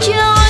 trăng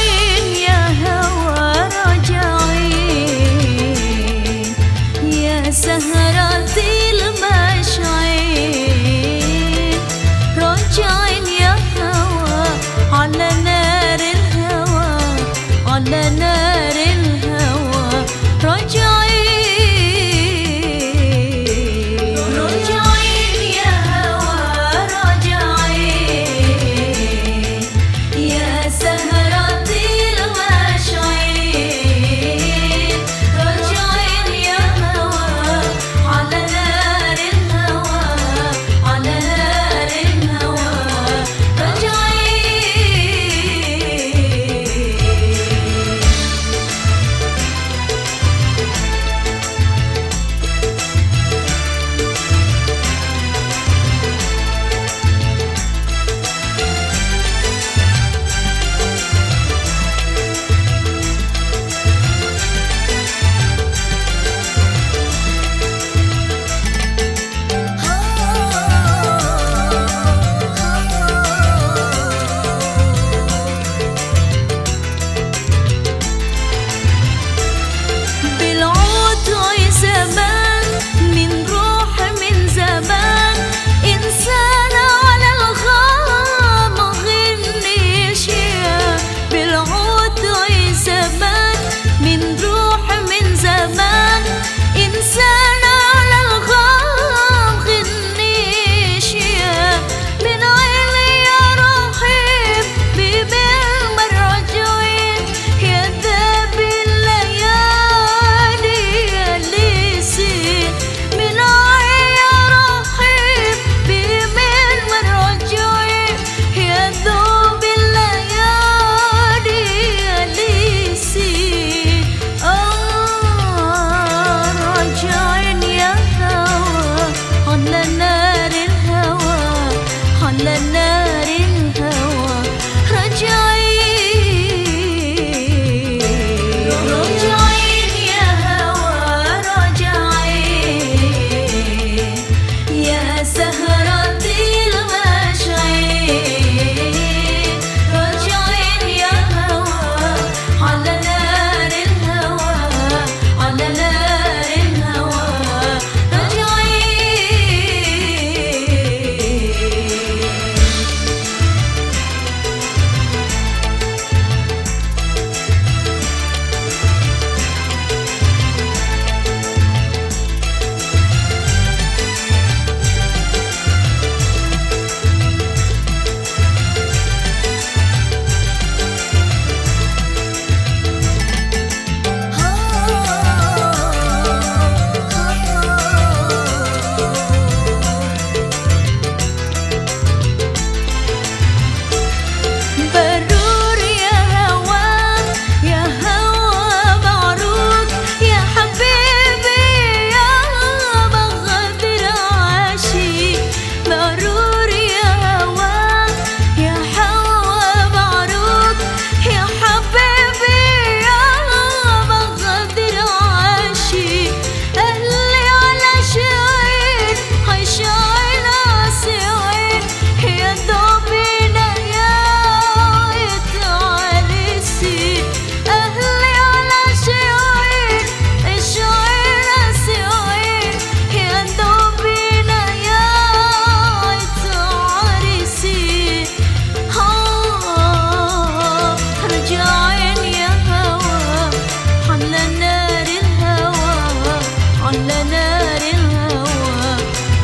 على نار الهوى.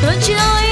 رجع